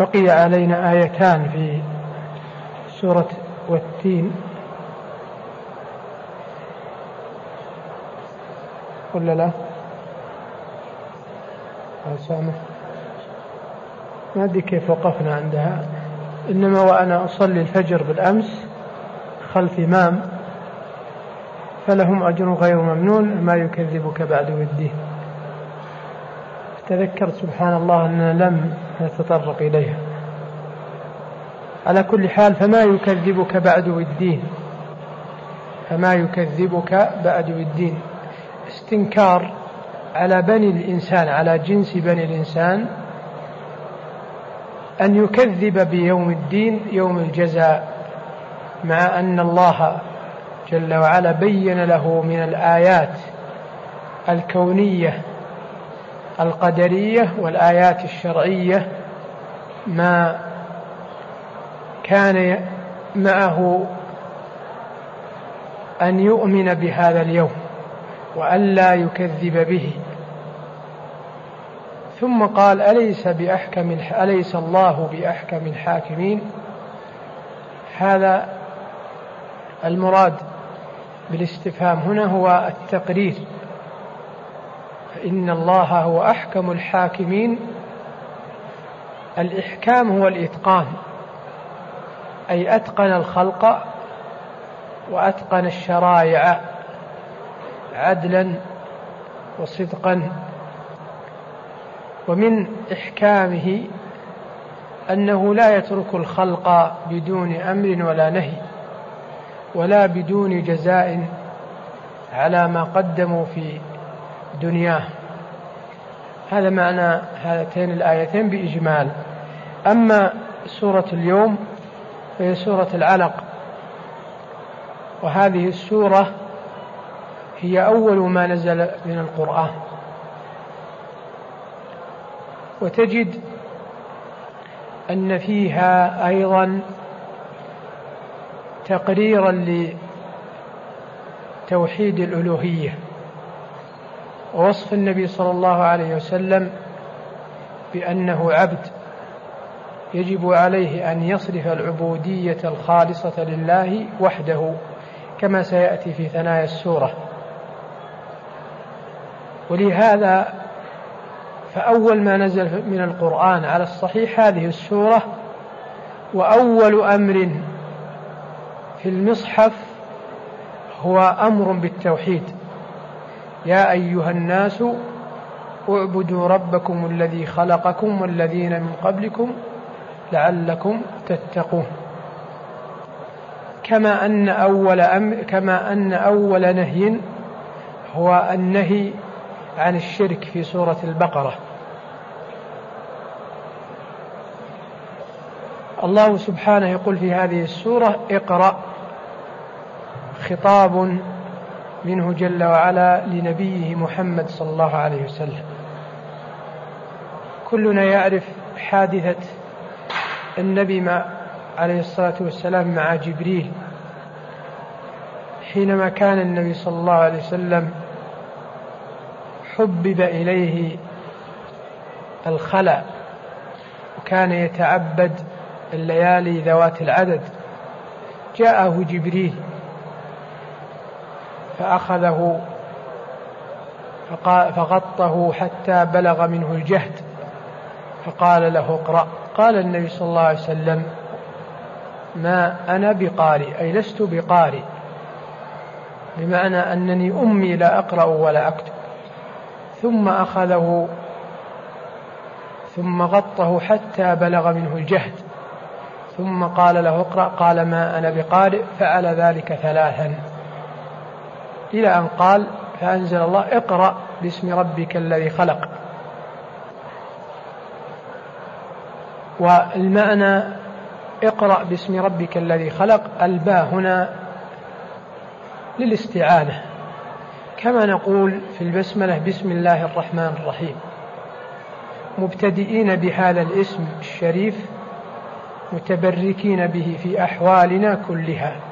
بقي علينا آيتان في سورة والتين. ولا لا؟ سامح؟ ما أدري كيف وقفنا عندها. إنما وأنا أصلي الفجر بالأمس خلف إمام فلهم أجر غير ممنون ما يكذبك بعد الدين تذكرت سبحان الله أننا لم نتطرق إليها. على كل حال فما يكذبك بعد الدين فما يكذبك بعد الدين استنكار على بني الإنسان على جنس بني الإنسان أن يكذب بيوم الدين يوم الجزاء مع أن الله جل وعلا بين له من الآيات الكونية القدرية والآيات الشرعية ما كان معه أن يؤمن بهذا اليوم وألا يكذب به. ثم قال أليس بأحكم أليس الله بأحكم الحاكمين؟ هذا المراد بالاستفهام هنا هو التقرير. فإن الله هو أحكم الحاكمين. الإحكام هو الإتقان أي أتقن الخلق وأتقن الشرائع عدلا وصدقا. ومن إحكامه أنه لا يترك الخلق بدون أمر ولا نهي ولا بدون جزاء على ما قدموا في دنياه. هذا معنى هاتين الآيتين بإجمال. أما سورة اليوم فهي سورة العلق. وهذه السورة هي أول ما نزل من القرآن. وتجد أن فيها أيضا تقريرا لتوحيد الألوهية. ووصف النبي صلى الله عليه وسلم بأنه عبد يجب عليه أن يصرف العبودية الخالصة لله وحده كما سيأتي في ثنايا السورة. ولهذا فأول ما نزل من القرآن على الصحيح هذه السورة وأول أمر في المصحف هو أمر بالتوحيد. يا أيها الناس اعبدوا ربكم الذي خلقكم والذين من قبلكم لعلكم تتقون. كما أن أول أمر كما أن أول نهي هو النهي عن الشرك في سورة البقرة. الله سبحانه يقول في هذه السورة اقرأ خطاب منه جل وعلا لنبيه محمد صلى الله عليه وسلم. كلنا يعرف حادثة النبي مع عليه الصلاة والسلام مع جبريل. حينما كان النبي صلى الله عليه وسلم حبب إليه الخلع وكان يتعبد الليالي ذوات العدد جاءه جبريل. فأخذه فغطه حتى بلغ منه الجهد فقال له اقرأ. قال النبي صلى الله عليه وسلم ما أنا بقارئ أي لست بقارئ بمعنى أنني أمي لا أقرأ ولا أكتب. ثم أخذه ثم غطه حتى بلغ منه الجهد. ثم قال له اقرأ قال ما أنا بقارئ فعل ذلك ثلاثا. إلى أن قال فأنزل الله اقرأ باسم ربك الذي خلق. والمعنى اقرأ باسم ربك الذي خلق الباء هنا للاستعانة. كما نقول في البسملة بسم الله الرحمن الرحيم. مبتدئين بهذا الاسم الشريف متبركين به في أحوالنا كلها.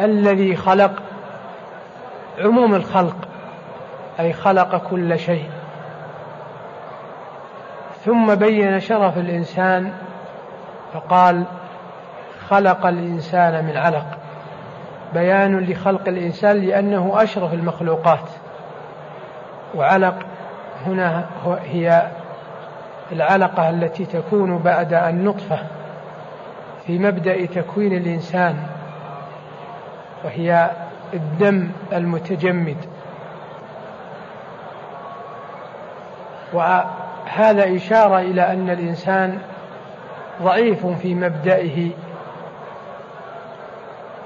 الذي خلق عموم الخلق أي خلق كل شيء. ثم بين شرف الإنسان فقال خلق الإنسان من علق. بيان لخلق الإنسان لأنه أشرف المخلوقات. وعلق هنا هي العلقة التي تكون بعد النطفة في مبدأ تكوين الإنسان. وهي الدم المتجمد. وهذا إشارة إلى أن الإنسان ضعيف في مبدئه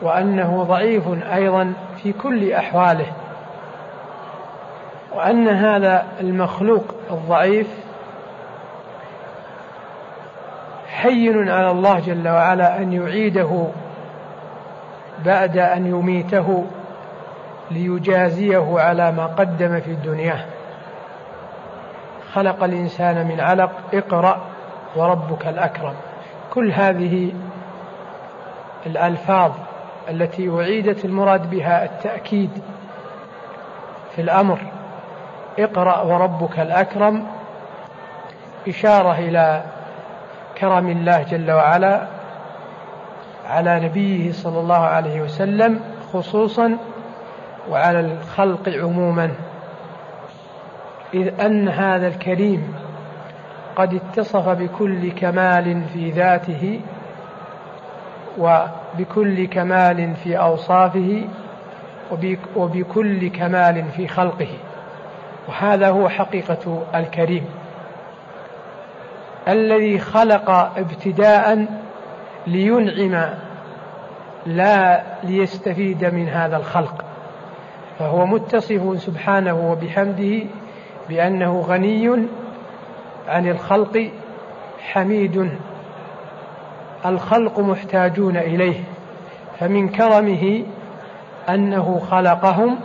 وأنه ضعيف أيضا في كل أحواله. وأن هذا المخلوق الضعيف حين على الله جل وعلا أن يعيده بعد أن يميته ليجازيه على ما قدم في الدنيا. خلق الإنسان من علق اقرأ وربك الأكرم. كل هذه الألفاظ التي أعيدت المراد بها التأكيد في الأمر اقرأ وربك الأكرم. إشارة إلى كرم الله جل وعلا على نبيه صلى الله عليه وسلم خصوصا وعلى الخلق عموما. إذ أن هذا الكريم قد اتصف بكل كمال في ذاته وبكل كمال في أوصافه وبكل كمال في خلقه. وهذا هو حقيقة الكريم. الذي خلق ابتداء لينعم لا ليستفيد من هذا الخلق. فهو متصف سبحانه وبحمده بأنه غني عن الخلق حميد. الخلق محتاجون إليه فمن كرمه أنه خلقهم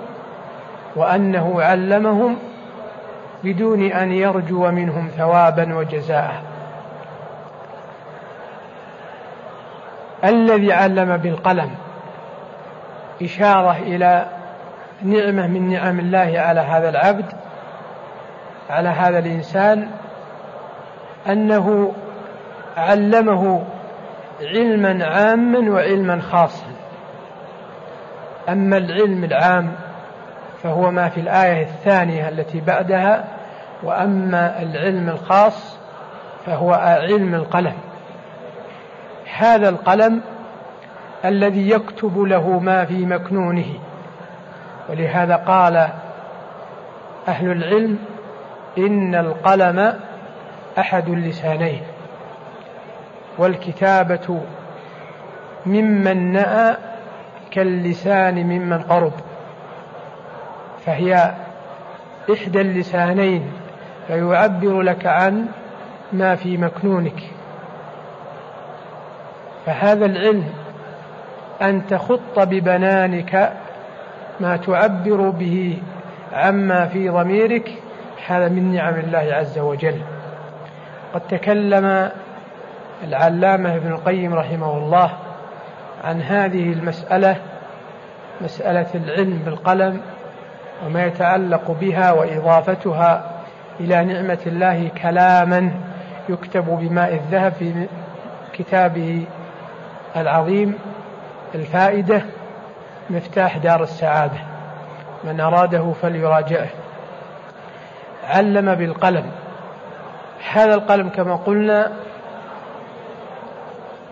وأنه علمهم بدون أن يرجو منهم ثوابا وجزاء. الذي علم بالقلم إشارة إلى نعمة من نعم الله على هذا العبد على هذا الإنسان أنه علمه علما عاما وعلما خاصا. أما العلم العام فهو ما في الآية الثانية التي بعدها وأما العلم الخاص فهو علم القلم. هذا القلم الذي يكتب له ما في مكنونه. ولهذا قال أهل العلم إن القلم أحد اللسانين والكتابة ممن نأى كاللسان ممن قرب فهي إحدى اللسانين فيعبر لك عن ما في مكنونك. فهذا العلم أن تخط ببنانك ما تعبر به عما في ضميرك هذا من نعم الله عز وجل. قد تكلم العلامة ابن القيم رحمه الله عن هذه المسألة مسألة العلم بالقلم وما يتعلق بها وإضافتها إلى نعمة الله كلاما يكتب بماء الذهب في كتابه العظيم الفائدة مفتاح دار السعادة. من أراده فليراجعه. علم بالقلم. هذا القلم كما قلنا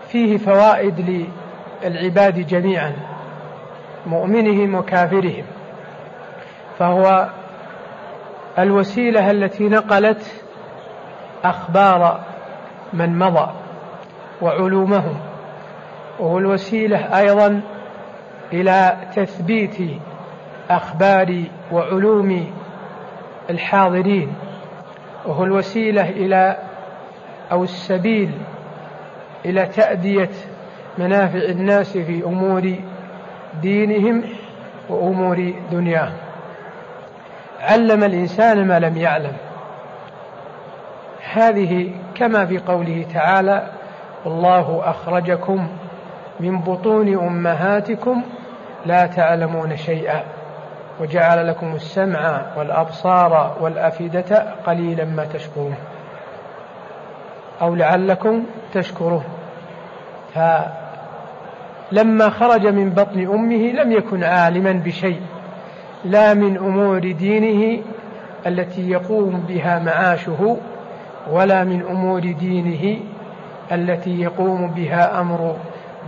فيه فوائد للعباد جميعا مؤمنهم وكافرهم. فهو الوسيلة التي نقلت أخبار من مضى وعلومهم. وهو الوسيلة أيضا إلى تثبيت أخبار وعلوم الحاضرين وهو الوسيلة إلى أو السبيل إلى تأدية منافع الناس في أمور دينهم وأمور دنياهم. علم الإنسان ما لم يعلم. هذه كما في قوله تعالى والله أخرجكم من بطون أمهاتكم لا تعلمون شيئا وجعل لكم السمع والأبصار والأفئدة قليلا ما تشكرون أو لعلكم تشكرون فلما خرج من بطن أمه لم يكن عالما بشيء لا من أمور دينه التي يقوم بها معاشه ولا من أمور دينه التي يقوم بها أمر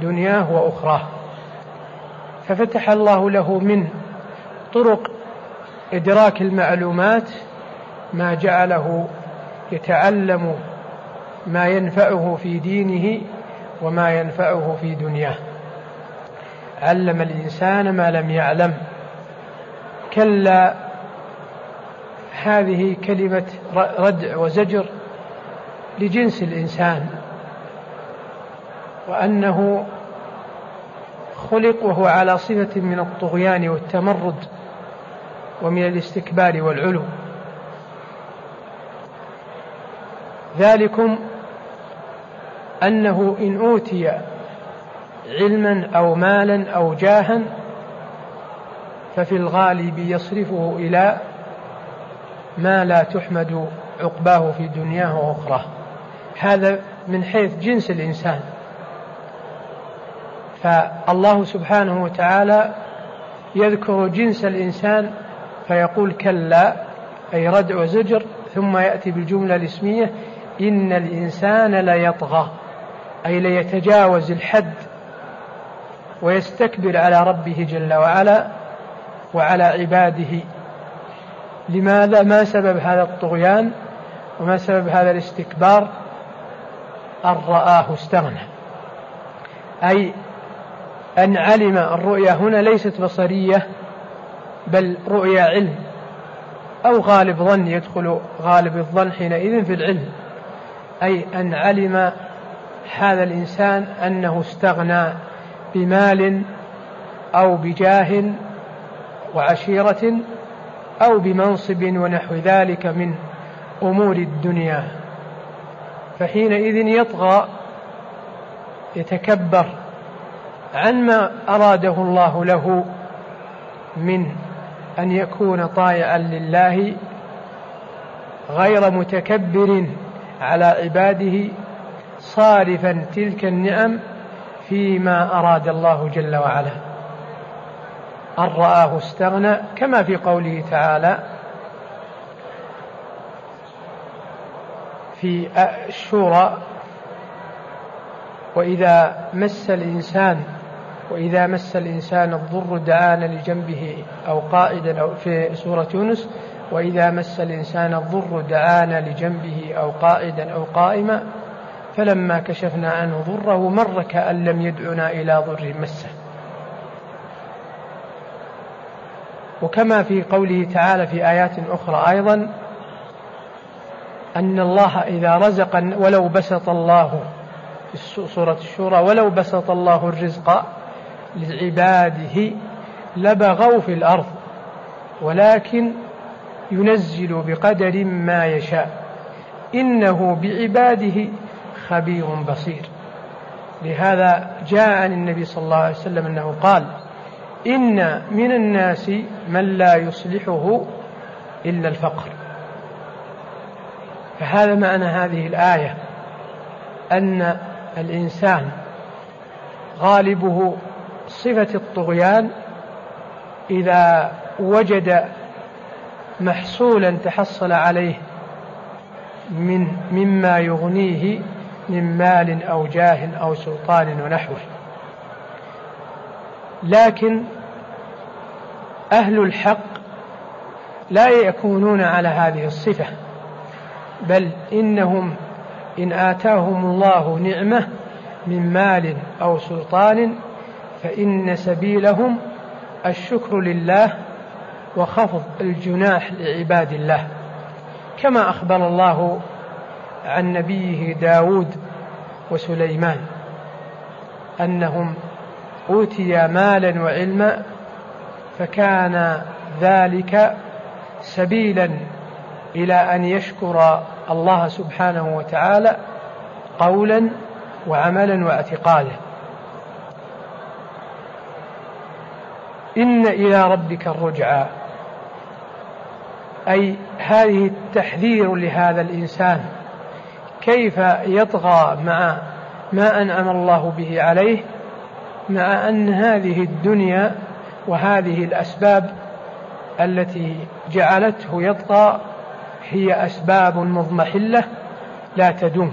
دنياه وأخراه. ففتح الله له من طرق إدراك المعلومات ما جعله يتعلم ما ينفعه في دينه وما ينفعه في دنياه. علم الإنسان ما لم يعلم. كلا هذه كلمة ردع وزجر لجنس الإنسان. وأنه خلق وهو على صفة من الطغيان والتمرد ومن الاستكبار والعلو. ذلكم أنه إن أوتي علما أو مالا أو جاها ففي الغالب يصرفه إلى ما لا تحمد عقباه في دنياه وأخراه. هذا من حيث جنس الإنسان. فالله سبحانه وتعالى يذكر جنس الإنسان فيقول كلا أي ردع وزجر ثم يأتي بالجملة الإسمية إن الإنسان ليطغى أي ليتجاوز الحد ويستكبر على ربه جل وعلا وعلى عباده. لماذا؟ ما سبب هذا الطغيان وما سبب هذا الاستكبار؟ أن رآه استغنى أي أن علم الرؤيا هنا ليست بصرية بل رؤيا علم. أو غالب ظن يدخل غالب الظن حينئذ في العلم. أي أن علم هذا الإنسان أنه استغنى بمال أو بجاه وعشيرة أو بمنصب ونحو ذلك من أمور الدنيا. فحينئذ يطغى يتكبر عن ما أراده الله له من أن يكون طائعا لله غير متكبر على عباده صارفا تلك النعم فيما أراد الله جل وعلا. أن رآه استغنى كما في قوله تعالى في الشورى وإذا مس الإنسان وإذا مس الإنسان الضر دعانا لجنبه أو قائدا أو في سورة يونس وإذا مس الإنسان الضر دعانا لجنبه أو قائدا أو قائما فلما كشفنا عنه ضره مر كأن لم يدعنا إلى ضر مسه. وكما في قوله تعالى في آيات أخرى أيضا أن الله إذا رزق ولو بسط الله في سورة الشورى ولو بسط الله الرزق لعباده لبغوا في الأرض ولكن ينزل بقدر ما يشاء. إنه بعباده خبير بصير. لهذا جاء عن النبي صلى الله عليه وسلم أنه قال إن من الناس من لا يصلحه إلا الفقر. فهذا معنى هذه الآية أن الإنسان غالبه صفة الطغيان إذا وجد محصولا تحصل عليه من مما يغنيه من مال أو جاه أو سلطان ونحوه. لكن أهل الحق لا يكونون على هذه الصفة بل إنهم إن آتاهم الله نعمة من مال أو سلطان فإن سبيلهم الشكر لله وخفض الجناح لعباد الله. كما أخبر الله عن نبيه داود وسليمان أنهم أوتيا مالا وعلما فكان ذلك سبيلا إلى أن يشكر الله سبحانه وتعالى قولا وعملا واعتقادا إن إلى ربك الرجعى. أي هذه التحذير لهذا الإنسان. كيف يطغى مع ما أنعم الله به عليه مع أن هذه الدنيا وهذه الأسباب التي جعلته يطغى هي أسباب مضمحلة لا تدوم.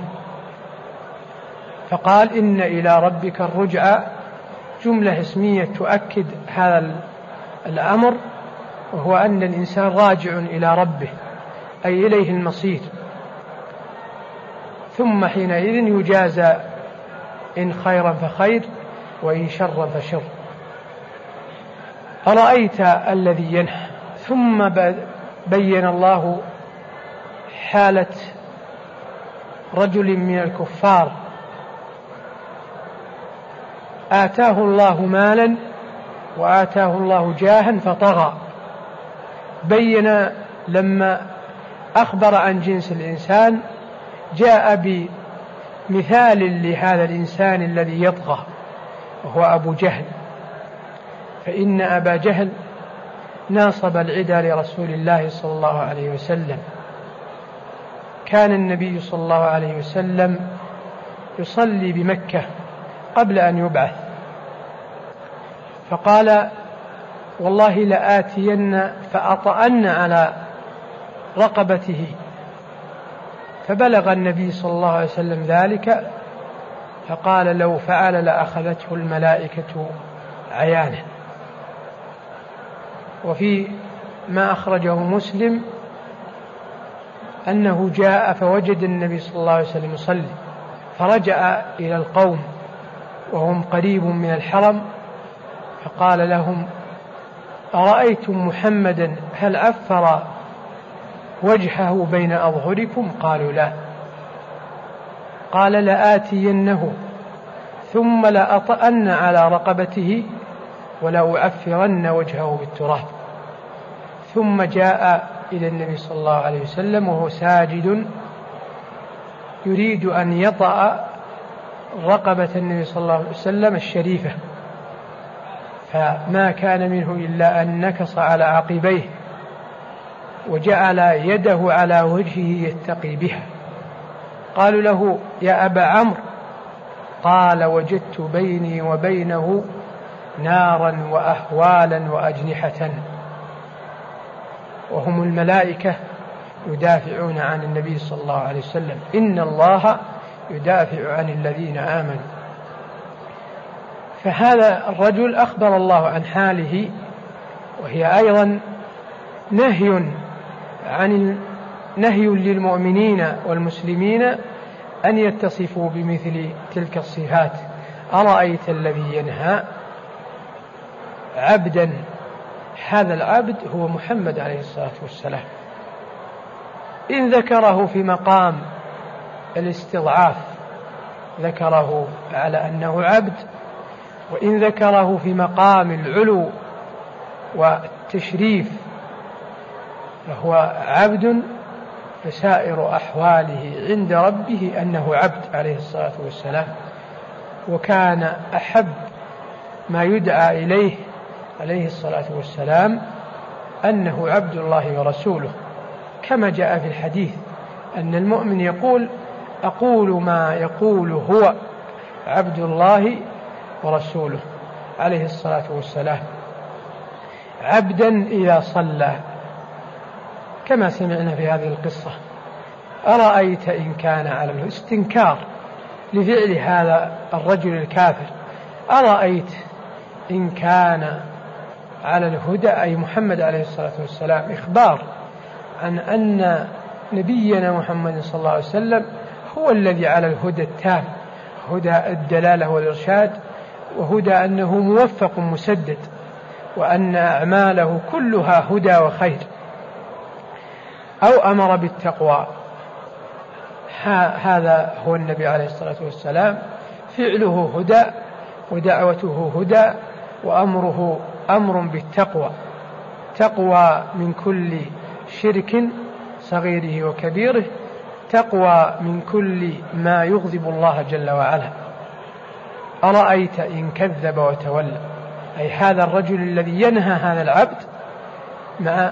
فقال إن إلى ربك الرجعى. جملة اسمية تؤكد هذا الأمر وهو أن الإنسان راجع إلى ربه أي إليه المصير. ثم حينئذ يجازى إن خيرا فخير وإن شرا فشر. أرأيت الذي ينهى ثم بين الله حالة رجل من الكفار آتاه الله مالا وآتاه الله جاها فطغى. بين لما أخبر عن جنس الإنسان جاء بمثال لهذا الإنسان الذي يطغى وهو أبو جهل. فإن أبا جهل ناصب العدا لرسول الله صلى الله عليه وسلم. كان النبي صلى الله عليه وسلم يصلي بمكة قبل أن يبعث. فقال والله لآتين فأطأن على رقبته. فبلغ النبي صلى الله عليه وسلم ذلك فقال لو فعل لأخذته الملائكة عيانه. وفي ما أخرجه مسلم أنه جاء فوجد النبي صلى الله عليه وسلم يصلي فرجع إلى القوم وهم قريب من الحرم فقال لهم أرأيتم محمدا هل عفر وجهه بين أظهركم؟ قالوا لا. قال لآتينه ثم لأطأن على رقبته ولأعفرن وجهه بالتراب. ثم جاء إلى النبي صلى الله عليه وسلم وهو ساجد يريد أن يطأ رقبة النبي صلى الله عليه وسلم الشريفة. فما كان منه إلا أن نكص على عقبيه وجعل يده على وجهه يتقي بها. قالوا له يا أبا عمرو قال وجدت بيني وبينه نارا وأهوالا وأجنحة. وهم الملائكة يدافعون عن النبي صلى الله عليه وسلم. إن الله يدافع عن الذين آمنوا. فهذا الرجل أخبر الله عن حاله وهي أيضا نهي عن نهي للمؤمنين والمسلمين أن يتصفوا بمثل تلك الصفات. أرأيت الذي ينهى عبدا؟ هذا العبد هو محمد عليه الصلاة والسلام. إن ذكره في مقام الاستضعاف ذكره على أنه عبد وإن ذكره في مقام العلو والتشريف فهو عبد فسائر أحواله عند ربه أنه عبد عليه الصلاة والسلام. وكان أحب ما يدعى إليه عليه الصلاة والسلام أنه عبد الله ورسوله. كما جاء في الحديث أن المؤمن يقول أقول ما يقول هو عبد الله ورسوله عليه الصلاة والسلام. عبدا إذا صلى. كما سمعنا في هذه القصة. أرأيت إن كان على الاستنكار لفعل هذا الرجل الكافر. أرأيت إن كان على الهدى أي محمد عليه الصلاة والسلام. إخبار عن أن نبينا محمد صلى الله عليه وسلم هو الذي على الهدى التام هدى الدلالة والإرشاد وهدى أنه موفق مسدد وأن أعماله كلها هدى وخير. أو أمر بالتقوى. هذا هو النبي عليه الصلاة والسلام. فعله هدى ودعوته هدى وأمره أمر بالتقوى. تقوى من كل شرك صغيره وكبيره. تقوى من كل ما يغضب الله جل وعلا. أرأيت إن كذب وتولى؟ أي هذا الرجل الذي ينهى هذا العبد مع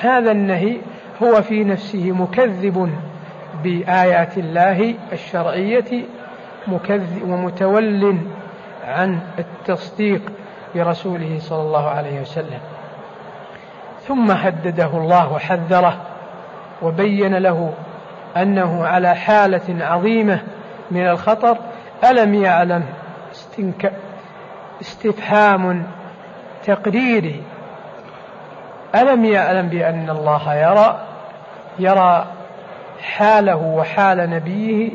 هذا النهي هو في نفسه مكذب بآيات الله الشرعية ومتول عن التصديق برسوله صلى الله عليه وسلم. ثم هدده الله وحذره وبين له أنه على حالة عظيمة من الخطر ألم يعلم استنك استفهام تقريري ألم يعلم بأن الله يرى يرى حاله وحال نبيه؟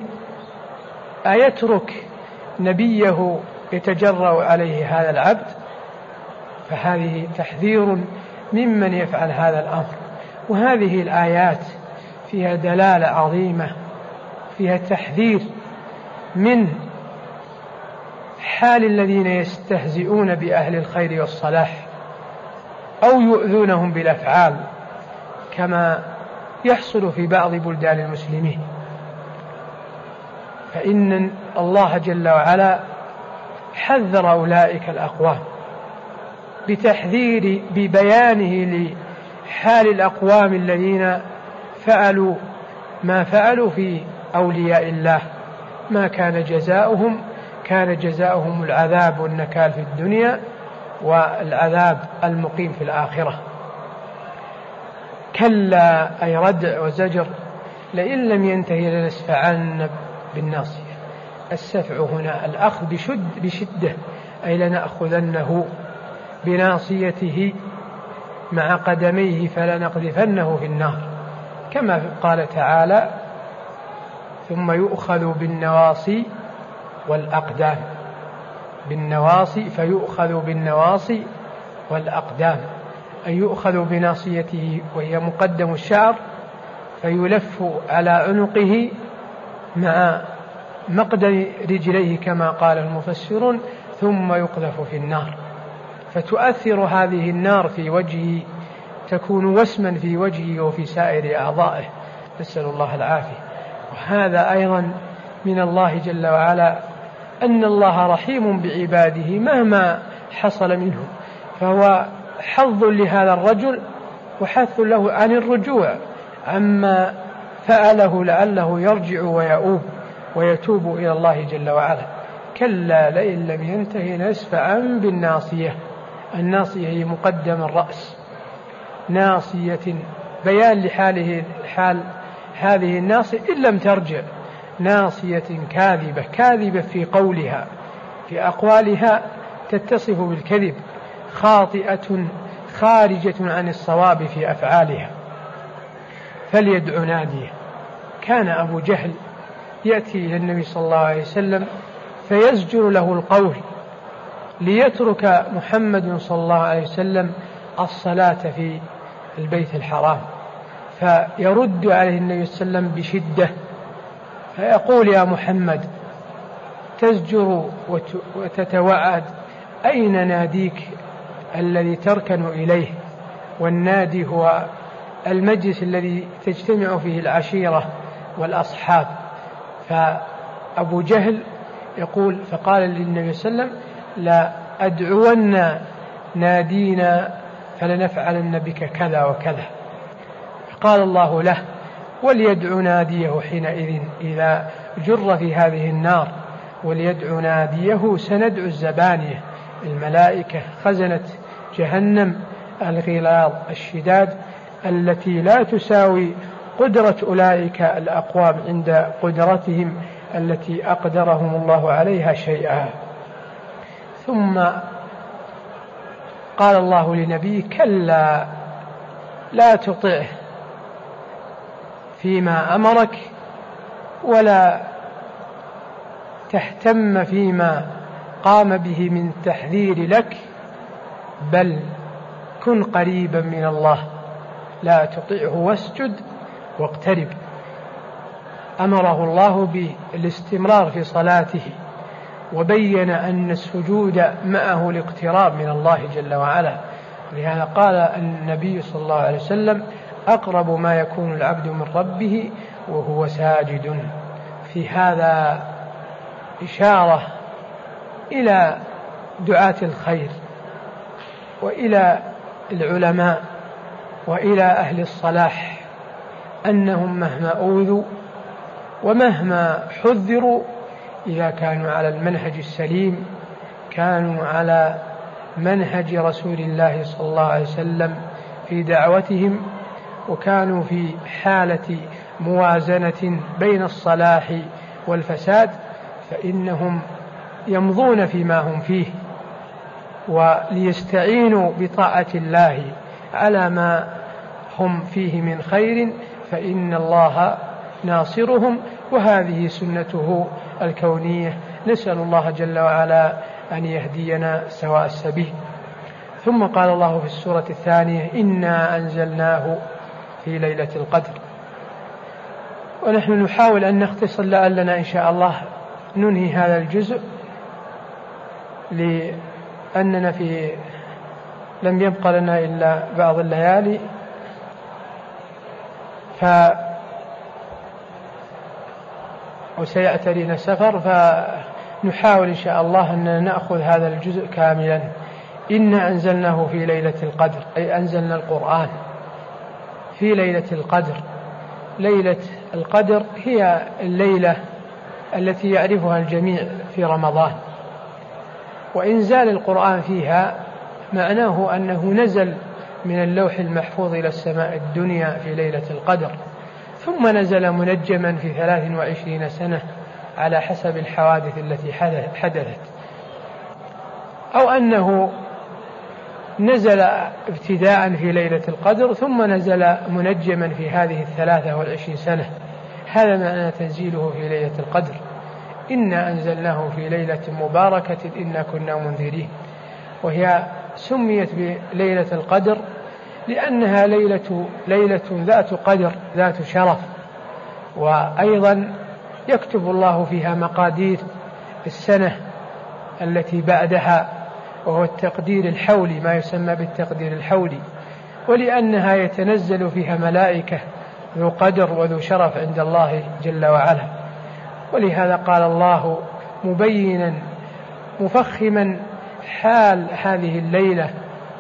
أيترك نبيه يتجرأ عليه هذا العبد؟ فهذه تحذير ممن يفعل هذا الأمر. وهذه الآيات فيها دلالة عظيمة فيها تحذير من حال الذين يستهزئون بأهل الخير والصلاح أو يؤذونهم بالأفعال كما يحصل في بعض بلدان المسلمين. فإن الله جل وعلا حذر أولئك الأقوام بتحذير ببيانه لحال الأقوام الذين فعلوا ما فعلوا في أولياء الله. ما كان جزاؤهم كان جزاؤهم العذاب والنكال في الدنيا والعذاب المقيم في الآخرة. كلا أي ردع وزجر لئن لم ينتهي لنسفعن بالناصية. السفع هنا الأخذ بشد بشدة أي لنأخذنه بناصيته مع قدميه فلنقذفنه في النار. كما قال تعالى ثم يؤخذ بالنواصي والأقدام. بالنواصي فيؤخذ بالنواصي والأقدام. أي يؤخذ بناصيته وهي مقدم الشعر فيلف على عنقه مع مقدم رجليه كما قال المفسرون ثم يقذف في النار. فتؤثر هذه النار في وجهه تكون وسما في وجهه وفي سائر أعضائه. نسأل الله العافية. وهذا أيضا من الله جل وعلا أن الله رحيم بعباده مهما حصل منهم فهو حظ لهذا الرجل وحث له عن الرجوع. عما فعله لعله يرجع ويؤوب ويتوب إلى الله جل وعلا. كلا لئن لم ينتهي نسفعا بالناصية. الناصية هي مقدم الرأس. ناصية بيان لحاله حال هذه الناصية إن لم ترجع. ناصية كاذبة كاذبة في قولها في أقوالها تتصف بالكذب خاطئة خارجة عن الصواب في أفعالها. فليدع ناديه. كان أبو جهل يأتي إلى النبي صلى الله عليه وسلم فيزجر له القول ليترك محمد صلى الله عليه وسلم الصلاة في البيت الحرام فيرد عليه النبي صلى الله عليه وسلم بشدة فيقول يا محمد تزجر وتتوعد أين ناديك الذي تركن إليه؟ والنادي هو المجلس الذي تجتمع فيه العشيرة والأصحاب. فأبو جهل يقول فقال للنبي صلى الله عليه وسلم لا أدعون نادينا فلنفعلن بك كذا وكذا. قال الله له وليدع ناديه حينئذ إذا جر في هذه النار وليدع ناديه سندع الزبانية. الملائكة خزنة جهنم الغلاظ الشداد التي لا تساوي قدرة أولئك الأقوام عند قدرتهم التي أقدرهم الله عليها شيئا. ثم قال الله لنبيه كلا لا تطعه فيما أمرك ولا تهتم فيما قام به من تحذير لك بل كن قريبا من الله لا تطعه واسجد واقترب. أمره الله بالاستمرار في صلاته. وبين أن السجود معه الاقتراب من الله جل وعلا. لهذا قال النبي صلى الله عليه وسلم أقرب ما يكون العبد من ربه وهو ساجد. في هذا إشارة إلى دعاة الخير وإلى العلماء وإلى أهل الصلاح أنهم مهما أوذوا ومهما حذروا إذا كانوا على المنهج السليم كانوا على منهج رسول الله صلى الله عليه وسلم في دعوتهم وكانوا في حالة موازنة بين الصلاح والفساد فإنهم يمضون فيما هم فيه وليستعينوا بطاعة الله على ما هم فيه من خير فإن الله ناصرهم وهذه سنته الكونية نسأل الله جل وعلا أن يهدينا سواء السبيل. ثم قال الله في السورة الثانية إنا أنزلناه في ليلة القدر. ونحن نحاول أن نختصر لعلنا إن شاء الله ننهي هذا الجزء لأننا في لم يبق لنا إلا بعض الليالي. ف وسيعترينا سفر فنحاول إن شاء الله أن نأخذ هذا الجزء كاملا. إنا أنزلناه في ليلة القدر أي أنزلنا القرآن في ليلة القدر. ليلة القدر هي الليلة التي يعرفها الجميع في رمضان. وإنزال القرآن فيها معناه أنه نزل من اللوح المحفوظ إلى السماء الدنيا في ليلة القدر. ثم نزل منجما في ثلاث وعشرين سنة على حسب الحوادث التي حدثت. أو أنه نزل ابتداء في ليلة القدر ثم نزل منجما في هذه الثلاثة والعشرين سنة. هذا معنى تنزيله في ليلة القدر. إنا أنزلناه في ليلة مباركة إنا كنا منذرين. وهي سميت بليلة القدر لأنها ليلة ليلة ذات قدر ذات شرف. وأيضا يكتب الله فيها مقادير السنة التي بعدها وهو التقدير الحولي ما يسمى بالتقدير الحولي. ولأنها يتنزل فيها ملائكة ذو قدر وذو شرف عند الله جل وعلا. ولهذا قال الله مبينا مفخما حال هذه الليلة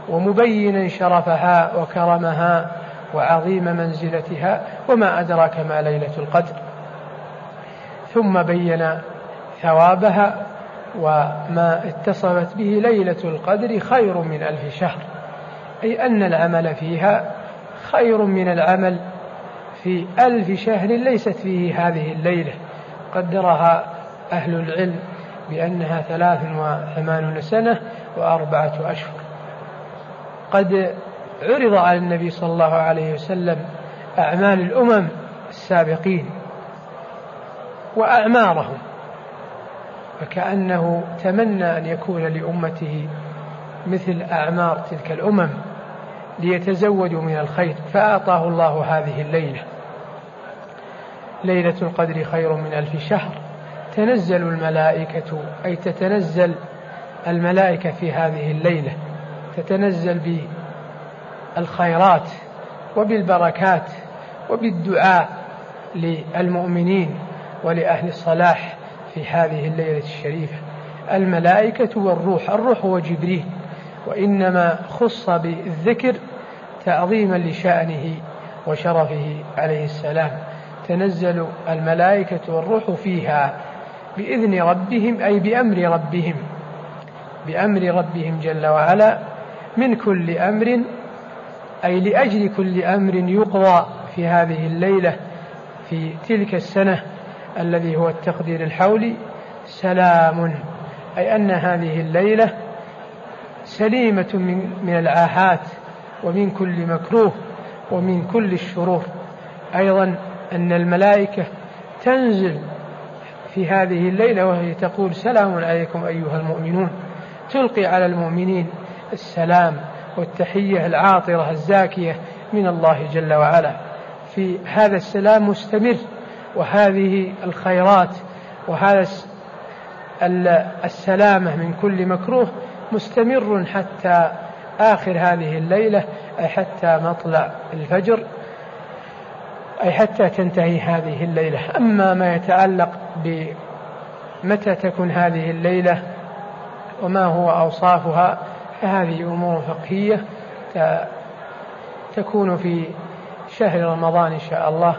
ومبينا شرفها وكرمها وعظيم منزلتها وما أدراك ما ليلة القدر. ثم بين ثوابها وما اتصفت به ليلة القدر خير من ألف شهر أي أن العمل فيها خير من العمل في ألف شهر ليست فيه هذه الليلة. قدرها أهل العلم بأنها ثلاث وثمانون سنة وأربعة أشهر. قد عرض على النبي صلى الله عليه وسلم أعمال الأمم السابقين وأعمارهم فكأنه تمنى أن يكون لأمته مثل أعمار تلك الأمم ليتزودوا من الخير فأعطاه الله هذه الليلة. ليلة القدر خير من ألف شهر. تنزل الملائكة أي تتنزل الملائكة في هذه الليلة. تتنزل بالخيرات وبالبركات وبالدعاء للمؤمنين ولأهل الصلاح في هذه الليلة الشريفة. الملائكة والروح الروح هو جبريل وإنما خص بالذكر تعظيما لشأنه وشرفه عليه السلام. تنزل الملائكة والروح فيها بإذن ربهم أي بأمر ربهم بأمر ربهم جل وعلا من كل أمر أي لأجل كل أمر يقضى في هذه الليلة في تلك السنة الذي هو التقدير الحولي سلام. أي أن هذه الليلة سليمة من, من العاهات ومن كل مكروه ومن كل الشرور. أيضا أن الملائكة تنزل في هذه الليلة وهي تقول سلام عليكم أيها المؤمنون. تلقي على المؤمنين السلام والتحية العاطرة الزاكية من الله جل وعلا. في هذا السلام مستمر وهذه الخيرات وهذا السلامة من كل مكروه مستمر حتى آخر هذه الليلة أي حتى مطلع الفجر أي حتى تنتهي هذه الليلة. أما ما يتعلق بمتى تكون هذه الليلة وما هو أوصافها فهذه أمور فقهية تكون في شهر رمضان إن شاء الله.